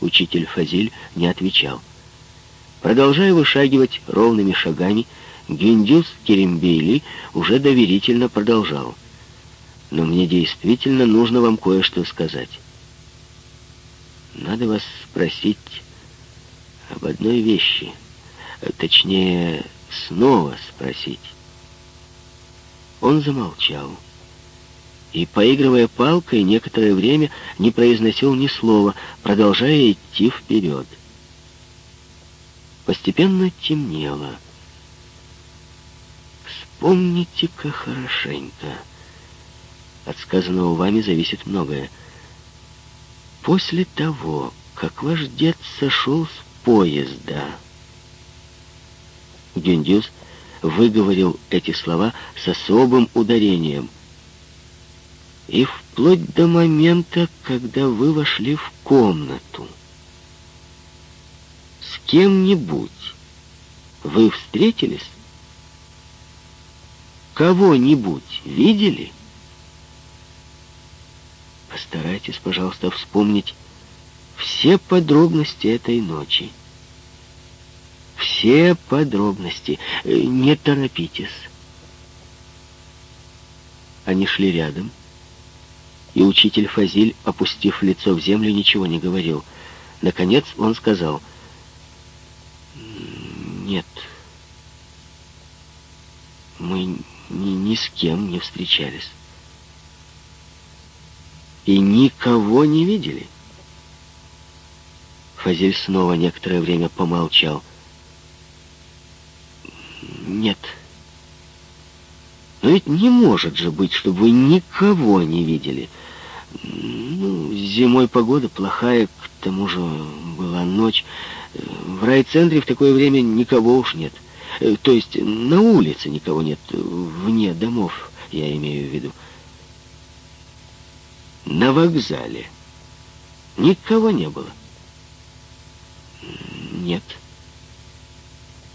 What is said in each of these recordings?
Учитель Фазиль не отвечал. Продолжая вышагивать ровными шагами, Гюндюс Керембейли уже доверительно продолжал. «Но мне действительно нужно вам кое-что сказать. Надо вас спросить об одной вещи. Точнее, снова спросить». Он замолчал и, поигрывая палкой, некоторое время не произносил ни слова, продолжая идти вперед. Постепенно темнело. Вспомните-ка хорошенько. От сказанного вами зависит многое. После того, как ваш дед сошел с поезда, Гюндюс выговорил эти слова с особым ударением — и вплоть до момента, когда вы вошли в комнату. С кем-нибудь вы встретились? Кого-нибудь видели? Постарайтесь, пожалуйста, вспомнить все подробности этой ночи. Все подробности. Не торопитесь. Они шли рядом и учитель Фазиль, опустив лицо в землю, ничего не говорил. Наконец он сказал, «Нет, мы ни, ни с кем не встречались. И никого не видели». Фазиль снова некоторое время помолчал. «Нет». Но ведь не может же быть, чтобы вы никого не видели. Ну, зимой погода плохая, к тому же была ночь. В райцентре в такое время никого уж нет. То есть на улице никого нет, вне домов, я имею в виду. На вокзале никого не было. Нет.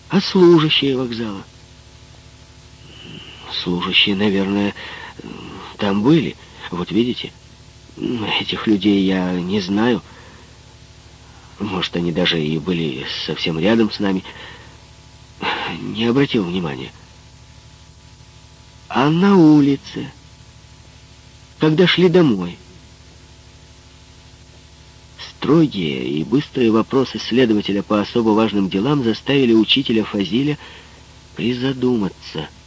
А служащие вокзала? Служащие, наверное, там были. Вот видите? Этих людей я не знаю. Может, они даже и были совсем рядом с нами. Не обратил внимания. А на улице, когда шли домой, строгие и быстрые вопросы следователя по особо важным делам заставили учителя Фазиля призадуматься —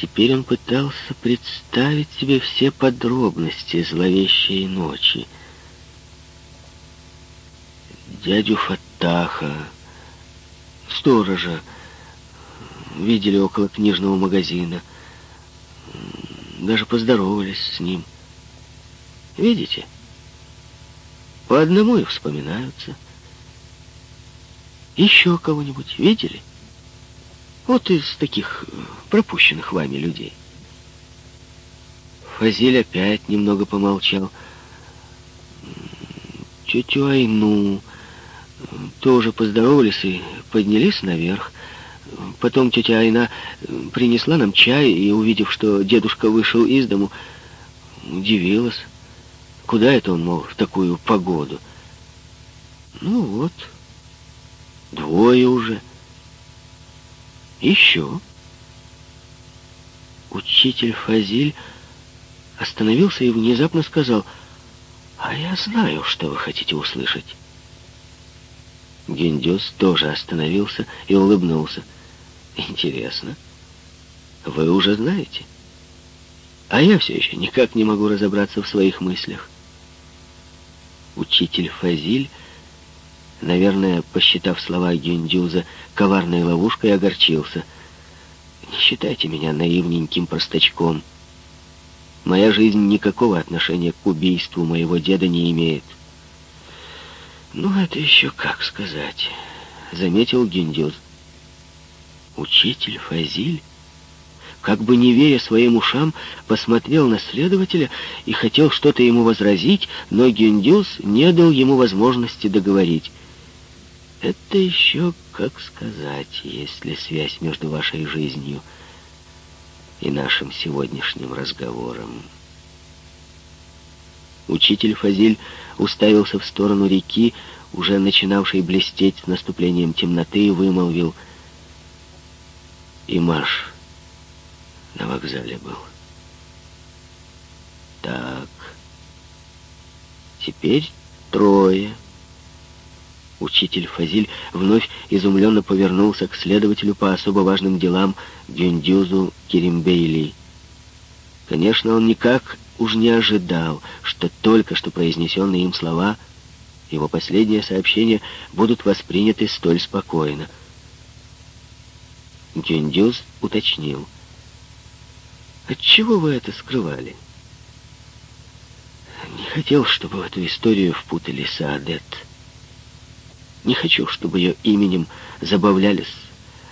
Теперь он пытался представить себе все подробности зловещей ночи. Дядю Фаттаха, сторожа, видели около книжного магазина. Даже поздоровались с ним. Видите? По одному и вспоминаются. Еще кого-нибудь видели? Вот из таких э, пропущенных вами людей. Фазиль опять немного помолчал. Тетю Айну тоже поздоровались и поднялись наверх. Потом тетя Айна э, принесла нам чай, и, увидев, что дедушка вышел из дому, удивилась. Куда это он, мол, в такую погоду? Ну вот, двое уже. Еще. Учитель Фазиль остановился и внезапно сказал, «А я знаю, что вы хотите услышать». Гендюс тоже остановился и улыбнулся. «Интересно. Вы уже знаете?» А я все еще никак не могу разобраться в своих мыслях. Учитель Фазиль Наверное, посчитав слова Гюндюза коварной ловушкой, огорчился. «Не считайте меня наивненьким простачком. Моя жизнь никакого отношения к убийству моего деда не имеет». «Ну, это еще как сказать», — заметил Гюндюз. «Учитель Фазиль?» как бы не веря своим ушам, посмотрел на следователя и хотел что-то ему возразить, но Гюндюс не дал ему возможности договорить. Это еще, как сказать, есть ли связь между вашей жизнью и нашим сегодняшним разговором. Учитель Фазиль уставился в сторону реки, уже начинавший блестеть с наступлением темноты, вымолвил «И Маш на вокзале был». «Так, теперь трое». Учитель Фазиль вновь изумленно повернулся к следователю по особо важным делам Гюндюзу Керимбейли. Конечно, он никак уж не ожидал, что только что произнесенные им слова, его последнее сообщение, будут восприняты столь спокойно. Гюндюз уточнил. «Отчего вы это скрывали?» «Не хотел, чтобы в эту историю впутали Саадет». Не хочу, чтобы ее именем забавлялись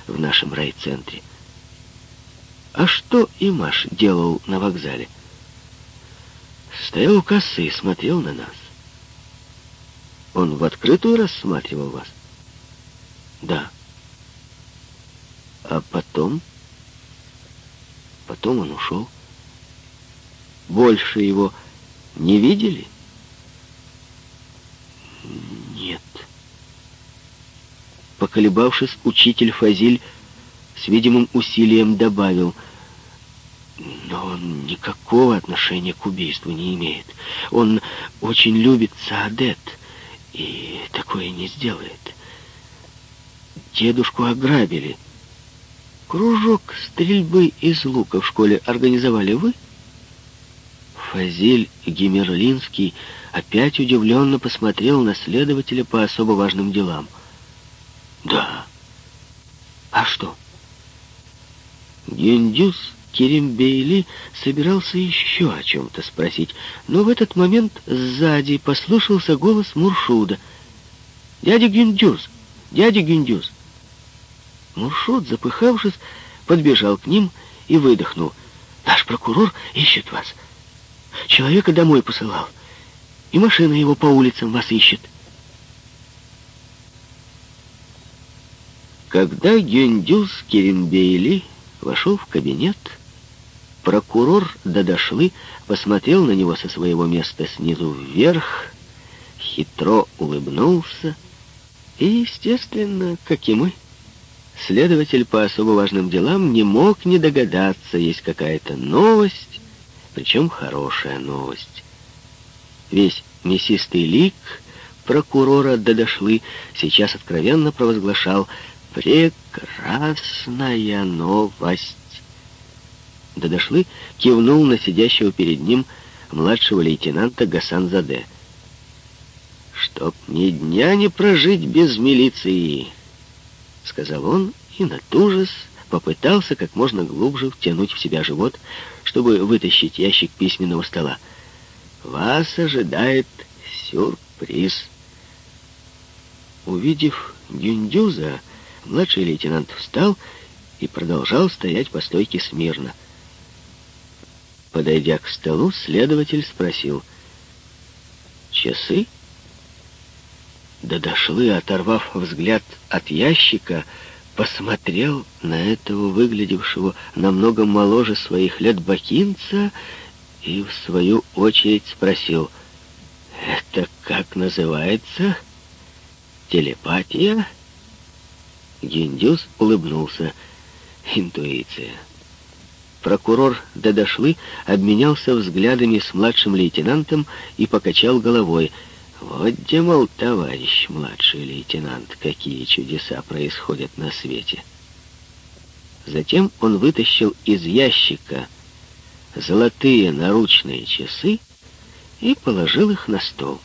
в нашем райцентре. А что Имаш делал на вокзале? Стоял у кассы и смотрел на нас. Он в открытую рассматривал вас? Да. А потом? Потом он ушел. Больше его не видели? Поколебавшись, учитель Фазиль с видимым усилием добавил, но он никакого отношения к убийству не имеет. Он очень любит Саадет и такое не сделает. Дедушку ограбили. Кружок стрельбы из лука в школе организовали вы? Фазиль Гимерлинский опять удивленно посмотрел на следователя по особо важным делам. Да. А что? Гендюс Керембейли собирался еще о чем-то спросить, но в этот момент сзади послышался голос Муршуда. «Дядя Гюндюз! Дядя Гюндюз!» Муршуд, запыхавшись, подбежал к ним и выдохнул. «Наш прокурор ищет вас. Человека домой посылал, и машина его по улицам вас ищет». Когда Гюндюз Керимбейли вошел в кабинет, прокурор Дадашлы посмотрел на него со своего места снизу вверх, хитро улыбнулся и, естественно, как и мы, следователь по особо важным делам не мог не догадаться, есть какая-то новость, причем хорошая новость. Весь мясистый лик прокурора Дадашлы сейчас откровенно провозглашал «Прекрасная новость!» Додошлы кивнул на сидящего перед ним младшего лейтенанта Гасан-Заде. «Чтоб ни дня не прожить без милиции!» — сказал он и, натужись, попытался как можно глубже втянуть в себя живот, чтобы вытащить ящик письменного стола. «Вас ожидает сюрприз!» Увидев Дюндюза, Младший лейтенант встал и продолжал стоять по стойке смирно. Подойдя к столу, следователь спросил. «Часы?» Да дошлы, оторвав взгляд от ящика, посмотрел на этого выглядевшего намного моложе своих лет бакинца и в свою очередь спросил, «Это как называется? Телепатия?» Гендюс улыбнулся. Интуиция. Прокурор Дадошлы обменялся взглядами с младшим лейтенантом и покачал головой. Вот где, мол, товарищ младший лейтенант, какие чудеса происходят на свете. Затем он вытащил из ящика золотые наручные часы и положил их на стол.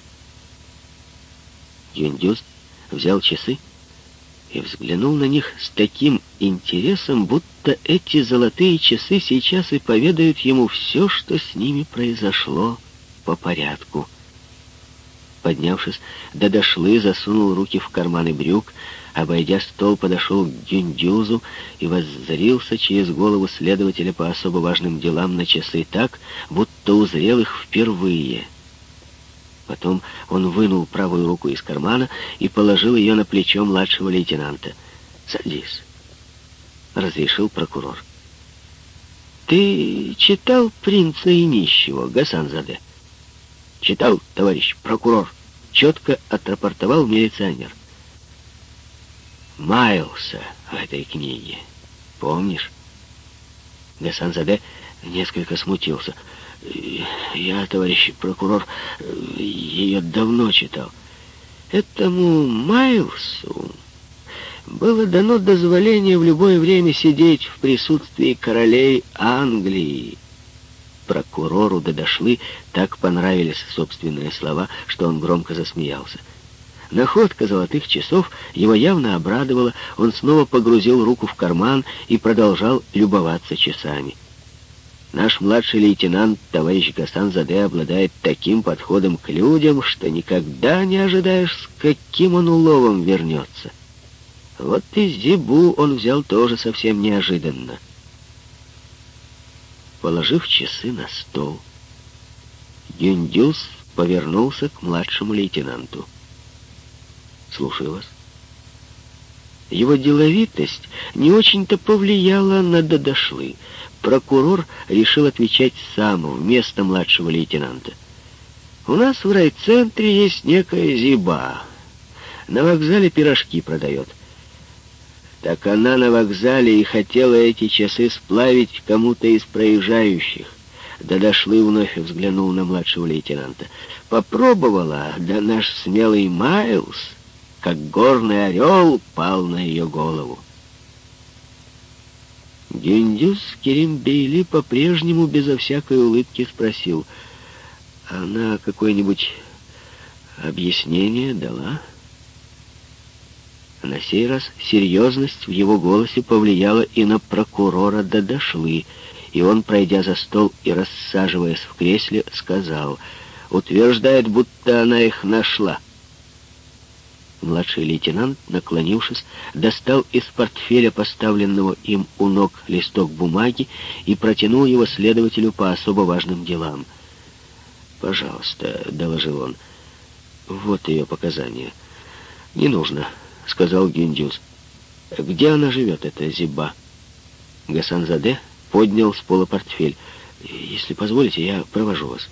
Юндюс взял часы, и взглянул на них с таким интересом, будто эти золотые часы сейчас и поведают ему все, что с ними произошло по порядку. Поднявшись, Дадошлы засунул руки в карманы брюк, обойдя стол, подошел к Гюндюзу и воззрился через голову следователя по особо важным делам на часы так, будто узрел их впервые — Потом он вынул правую руку из кармана и положил ее на плечо младшего лейтенанта. «Садись», — разрешил прокурор. «Ты читал «Принца и нищего», Гасанзаде?» «Читал, товарищ прокурор», четко отрапортовал милиционер. Маялся в этой книге. Помнишь? Гасан-Заде несколько смутился. Я, товарищ прокурор, ее давно читал. Этому Майлсу было дано дозволение в любое время сидеть в присутствии королей Англии. Прокурору Дадашли так понравились собственные слова, что он громко засмеялся. Находка золотых часов его явно обрадовала, он снова погрузил руку в карман и продолжал любоваться часами. Наш младший лейтенант, товарищ Гасан Заде, обладает таким подходом к людям, что никогда не ожидаешь, с каким он уловом вернется. Вот и Зибу он взял тоже совсем неожиданно. Положив часы на стол, Юндюс повернулся к младшему лейтенанту. «Слушаю вас». Его деловитость не очень-то повлияла на Дадошлы. Прокурор решил отвечать сам вместо младшего лейтенанта. «У нас в райцентре есть некая Зиба. На вокзале пирожки продает. Так она на вокзале и хотела эти часы сплавить кому-то из проезжающих. Да дошлый вновь взглянул на младшего лейтенанта. Попробовала, да наш смелый Майлз, как горный орел, пал на ее голову. Гендюс Керимбейли по-прежнему безо всякой улыбки спросил, «Она какое-нибудь объяснение дала?» На сей раз серьезность в его голосе повлияла и на прокурора Дадашлы, и он, пройдя за стол и рассаживаясь в кресле, сказал, «Утверждает, будто она их нашла». Младший лейтенант, наклонившись, достал из портфеля, поставленного им у ног, листок бумаги и протянул его следователю по особо важным делам. «Пожалуйста», — доложил он, — «вот ее показания». «Не нужно», — сказал Гюндюс. «Где она живет, эта Зиба?» Гасан-Заде поднял с пола портфель. «Если позволите, я провожу вас».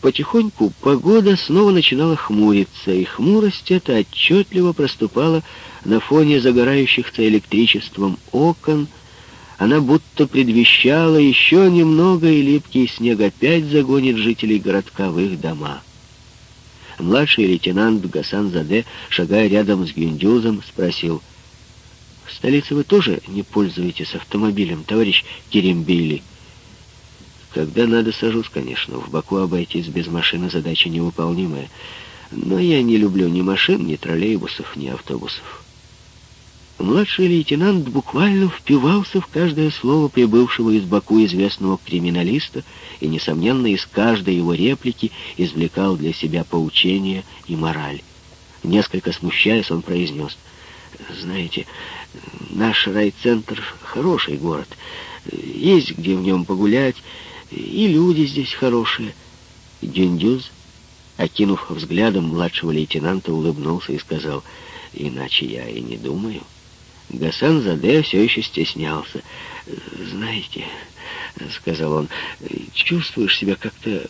Потихоньку погода снова начинала хмуриться, и хмурость эта отчетливо проступала на фоне загорающихся электричеством окон. Она будто предвещала еще немного, и липкий снег опять загонит жителей городка в их дома. Младший лейтенант Гасан Заде, шагая рядом с Гюндюзом, спросил, «В столице вы тоже не пользуетесь автомобилем, товарищ Керимбили?» Когда надо, сажусь, конечно. В Баку обойтись без машины задача невыполнимая. Но я не люблю ни машин, ни троллейбусов, ни автобусов. Младший лейтенант буквально впивался в каждое слово прибывшего из Баку известного криминалиста и, несомненно, из каждой его реплики извлекал для себя поучение и мораль. Несколько смущаясь, он произнес, «Знаете, наш райцентр — хороший город. Есть где в нем погулять, и люди здесь хорошие. Дюндюз, окинув взглядом младшего лейтенанта, улыбнулся и сказал, «Иначе я и не думаю». Гасан Заде все еще стеснялся. «Знаете, — сказал он, — чувствуешь себя как-то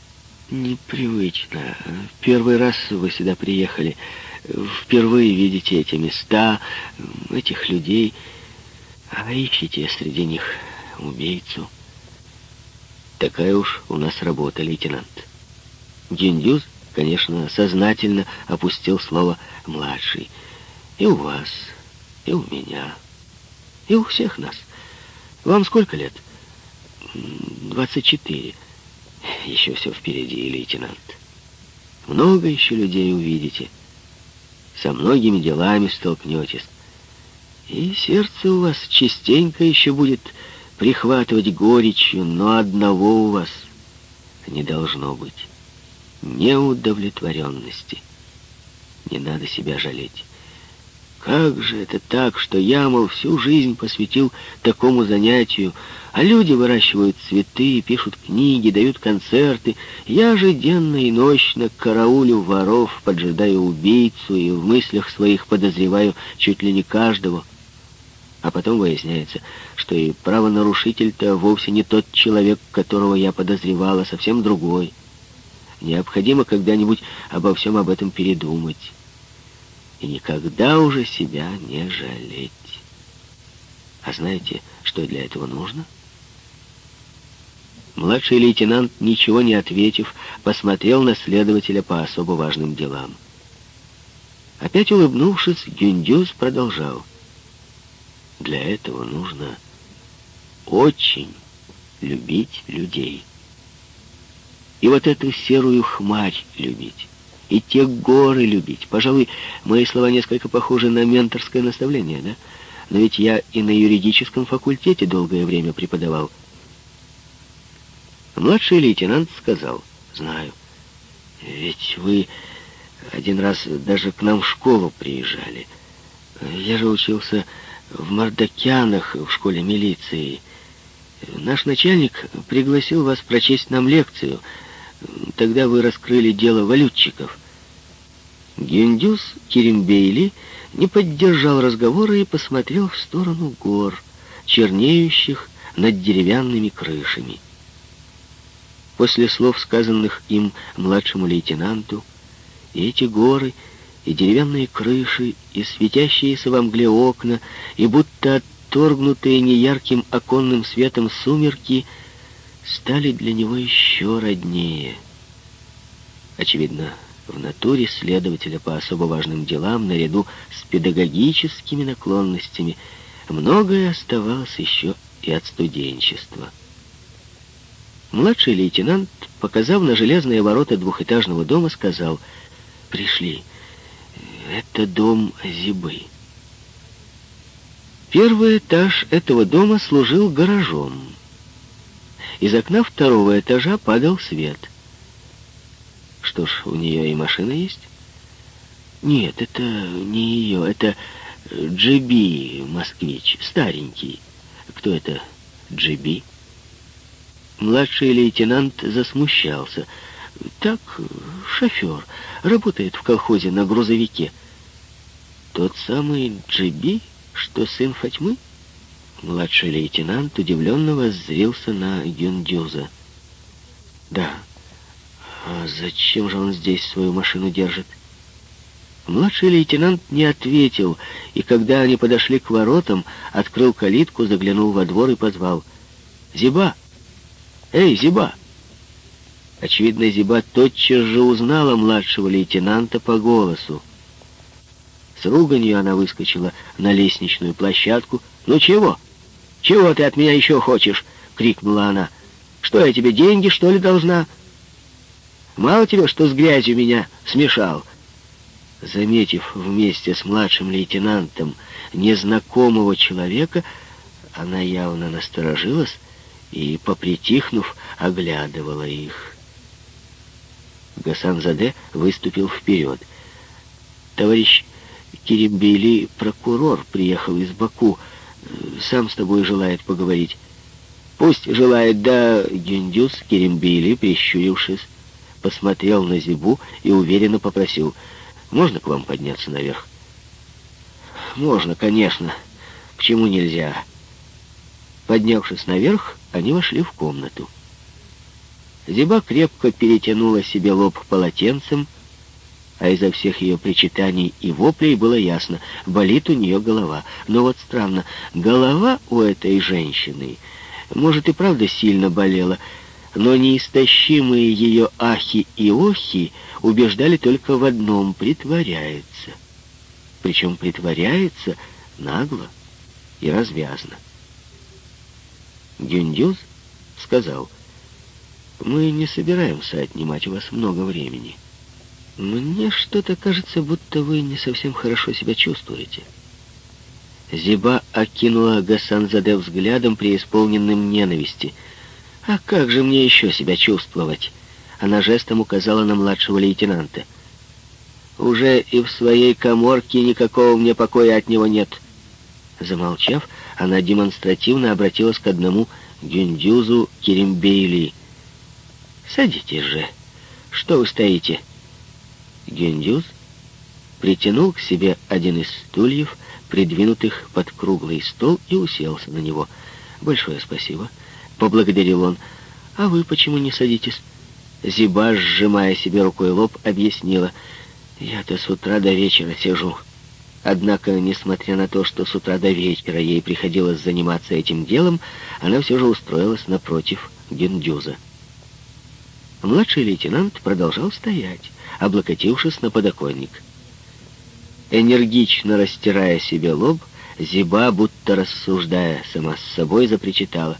непривычно. Первый раз вы сюда приехали, впервые видите эти места, этих людей, а ищете среди них убийцу». Такая уж у нас работа, лейтенант. Гиндюз, конечно, сознательно опустил слово «младший». И у вас, и у меня, и у всех нас. Вам сколько лет? Двадцать четыре. Еще все впереди, лейтенант. Много еще людей увидите. Со многими делами столкнетесь. И сердце у вас частенько еще будет прихватывать горечью, но одного у вас не должно быть. Неудовлетворенности. Не надо себя жалеть. Как же это так, что я, мол, всю жизнь посвятил такому занятию, а люди выращивают цветы, пишут книги, дают концерты. Я же денно и ночно караулю воров, поджидаю убийцу и в мыслях своих подозреваю чуть ли не каждого. А потом выясняется, что и правонарушитель-то вовсе не тот человек, которого я подозревала, совсем другой. Необходимо когда-нибудь обо всем об этом передумать. И никогда уже себя не жалеть. А знаете, что для этого нужно? Младший лейтенант, ничего не ответив, посмотрел на следователя по особо важным делам. Опять улыбнувшись, Гюндюс продолжал. Для этого нужно очень любить людей. И вот эту серую хмарь любить. И те горы любить. Пожалуй, мои слова несколько похожи на менторское наставление, да? Но ведь я и на юридическом факультете долгое время преподавал. Младший лейтенант сказал, знаю, ведь вы один раз даже к нам в школу приезжали. Я же учился в Мардакянах в школе милиции. Наш начальник пригласил вас прочесть нам лекцию. Тогда вы раскрыли дело валютчиков. Гендюс Керимбейли не поддержал разговора и посмотрел в сторону гор, чернеющих над деревянными крышами. После слов, сказанных им младшему лейтенанту, эти горы, и деревянные крыши, и светящиеся во мгле окна, и будто отторгнутые неярким оконным светом сумерки стали для него еще роднее. Очевидно, в натуре следователя по особо важным делам, наряду с педагогическими наклонностями, многое оставалось еще и от студенчества. Младший лейтенант, показав на железные ворота двухэтажного дома, сказал, «Пришли. Это дом Зибы». Первый этаж этого дома служил гаражом. Из окна второго этажа падал свет. Что ж, у нее и машина есть? Нет, это не ее, это Джиби, москвич, старенький. Кто это Джиби? Младший лейтенант засмущался. Так, шофер, работает в колхозе на грузовике. Тот самый Джиби, что сын Фатьмы? Младший лейтенант удивленно воззрился на Юндюза. Да, а зачем же он здесь свою машину держит? Младший лейтенант не ответил, и когда они подошли к воротам, открыл калитку, заглянул во двор и позвал. «Зиба! Эй, Зиба!» Очевидно, Зиба тотчас же узнала младшего лейтенанта по голосу. С руганью она выскочила на лестничную площадку. «Ну чего? Чего ты от меня еще хочешь?» — крикнула она. «Что я тебе, деньги, что ли, должна?» Мало тебе, что с грязью меня смешал?» Заметив вместе с младшим лейтенантом незнакомого человека, она явно насторожилась и, попритихнув, оглядывала их. Гасан-Заде выступил вперед. «Товарищ Керимбейли, прокурор, приехал из Баку. Сам с тобой желает поговорить». «Пусть желает, да...» Гюндюс Керимбейли, прищурившись, посмотрел на Зибу и уверенно попросил, «Можно к вам подняться наверх?» «Можно, конечно. Почему нельзя?» Поднявшись наверх, они вошли в комнату. Зиба крепко перетянула себе лоб полотенцем, а изо всех ее причитаний и воплей было ясно, болит у нее голова. Но вот странно, голова у этой женщины, может, и правда сильно болела, но неистощимые ее ахи и охи убеждали только в одном — притворяется. Причем притворяется нагло и развязно. Гюндюз сказал, «Мы не собираемся отнимать у вас много времени. Мне что-то кажется, будто вы не совсем хорошо себя чувствуете». Зиба окинула Гасанзаде взглядом, преисполненным ненависти — «А как же мне еще себя чувствовать?» Она жестом указала на младшего лейтенанта. «Уже и в своей коморке никакого мне покоя от него нет». Замолчав, она демонстративно обратилась к одному Гюндюзу Керимбейли. «Садитесь же. Что вы стоите?» Гюндюз притянул к себе один из стульев, придвинутых под круглый стол, и уселся на него. «Большое спасибо» поблагодарил он. «А вы почему не садитесь?» Зиба, сжимая себе рукой лоб, объяснила. «Я-то с утра до вечера сижу». Однако, несмотря на то, что с утра до вечера ей приходилось заниматься этим делом, она все же устроилась напротив Гендюза. Младший лейтенант продолжал стоять, облокотившись на подоконник. Энергично растирая себе лоб, Зиба, будто рассуждая сама с собой, запричитала.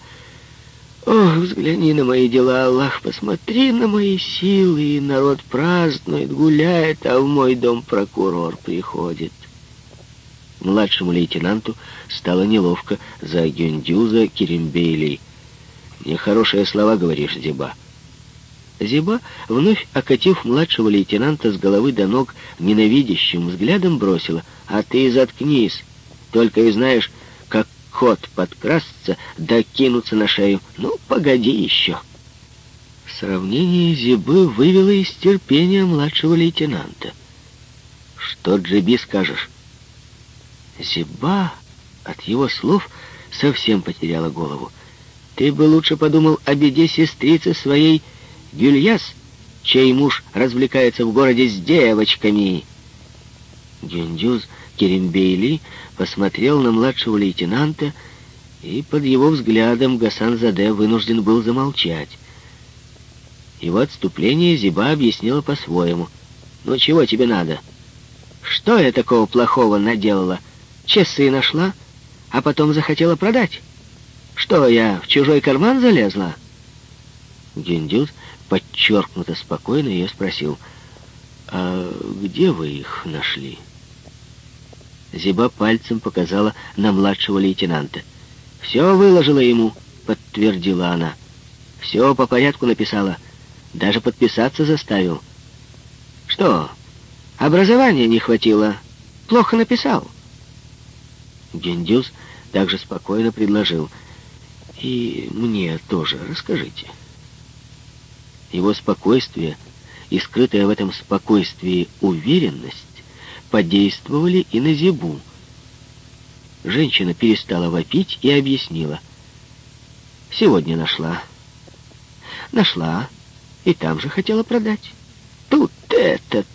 «Ох, взгляни на мои дела, Аллах, посмотри на мои силы, и народ празднует, гуляет, а в мой дом прокурор приходит». Младшему лейтенанту стало неловко за Гюндюза Керембейлей. «Нехорошие слова говоришь, Зиба». Зиба, вновь окатив младшего лейтенанта с головы до ног ненавидящим взглядом, бросила. «А ты заткнись, только и знаешь, как кот подкрасться да кинуться на шею. Ну, погоди еще». Сравнение Зибы вывело из терпения младшего лейтенанта. «Что, Джиби, скажешь?» Зиба от его слов совсем потеряла голову. «Ты бы лучше подумал о беде сестрицы своей Гюльяс, чей муж развлекается в городе с девочками». Гюндюз Керембейли посмотрел на младшего лейтенанта, и под его взглядом Гасан Заде вынужден был замолчать. Его отступление Зиба объяснила по-своему. «Ну чего тебе надо? Что я такого плохого наделала?» Часы нашла, а потом захотела продать. Что, я в чужой карман залезла?» Гендюд подчеркнуто спокойно ее спросил, «А где вы их нашли?» Зиба пальцем показала на младшего лейтенанта. «Все выложила ему», — подтвердила она. «Все по порядку написала. Даже подписаться заставил». «Что, образования не хватило? Плохо написал?» Гендюс также спокойно предложил. «И мне тоже расскажите». Его спокойствие и скрытая в этом спокойствии уверенность подействовали и на Зибу. Женщина перестала вопить и объяснила. «Сегодня нашла. Нашла. И там же хотела продать. Тут этот...»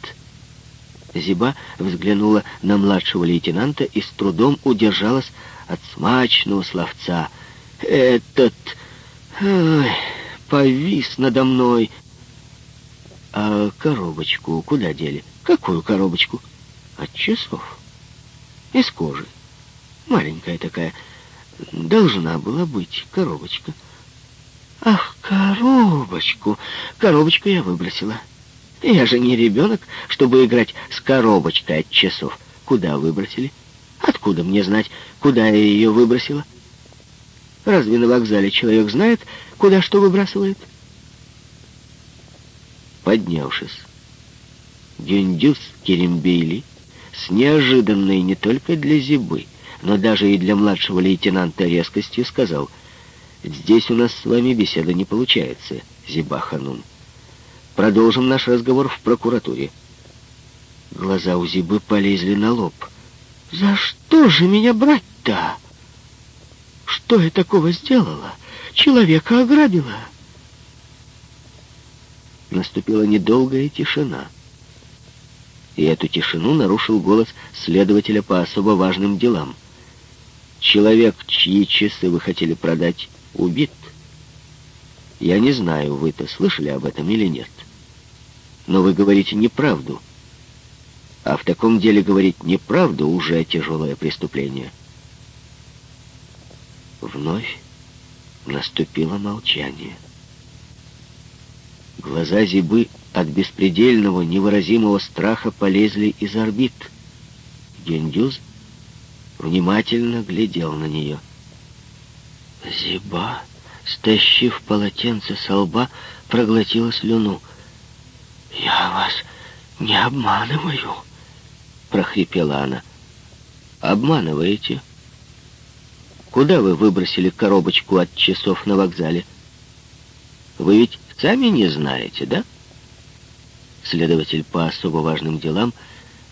Зиба взглянула на младшего лейтенанта и с трудом удержалась от смачного словца. «Этот... Ой, повис надо мной!» «А коробочку куда дели?» «Какую коробочку?» «От часов. Из кожи. Маленькая такая. Должна была быть коробочка». «Ах, коробочку! Коробочку я выбросила». Я же не ребенок, чтобы играть с коробочкой от часов. Куда выбросили? Откуда мне знать, куда я ее выбросила? Разве на вокзале человек знает, куда что выбрасывает? Поднявшись, Дюндюс Керембейли с неожиданной не только для Зибы, но даже и для младшего лейтенанта резкостью сказал, «Здесь у нас с вами беседа не получается, Зиба Ханум». Продолжим наш разговор в прокуратуре. Глаза у Зибы полезли на лоб. «За что же меня брать-то? Что я такого сделала? Человека ограбила?» Наступила недолгая тишина. И эту тишину нарушил голос следователя по особо важным делам. «Человек, чьи часы вы хотели продать, убит. Я не знаю, вы-то слышали об этом или нет?» но вы говорите неправду. А в таком деле говорить неправду уже тяжелое преступление. Вновь наступило молчание. Глаза Зибы от беспредельного, невыразимого страха полезли из орбит. Гендюз внимательно глядел на нее. Зиба, стащив полотенце со лба, проглотила слюну — «Я вас не обманываю», — прохрипела она. «Обманываете? Куда вы выбросили коробочку от часов на вокзале? Вы ведь сами не знаете, да?» Следователь по особо важным делам,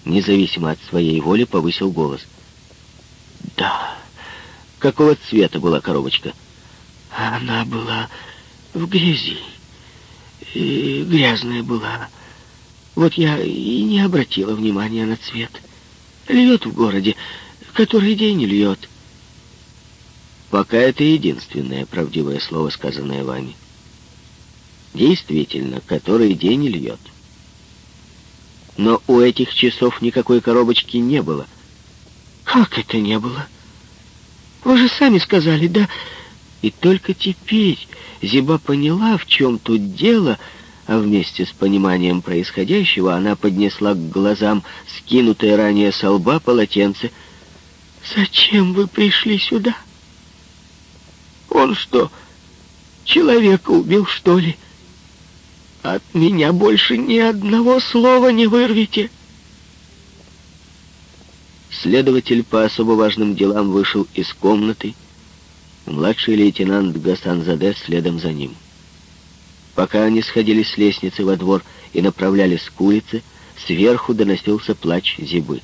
независимо от своей воли, повысил голос. «Да. Какого цвета была коробочка?» «Она была в грязи. и грязная была. Вот я и не обратила внимания на цвет. Льет в городе, который день льет. Пока это единственное правдивое слово, сказанное вами. Действительно, который день льет. Но у этих часов никакой коробочки не было. Как это не было? Вы же сами сказали, да... И только теперь Зиба поняла, в чем тут дело, а вместе с пониманием происходящего она поднесла к глазам скинутое ранее со лба полотенце. «Зачем вы пришли сюда? Он что, человека убил, что ли? От меня больше ни одного слова не вырвите!» Следователь по особо важным делам вышел из комнаты, Младший лейтенант Гасанзаде следом за ним. Пока они сходились с лестницы во двор и направлялись к улице, сверху доносился плач Зибы.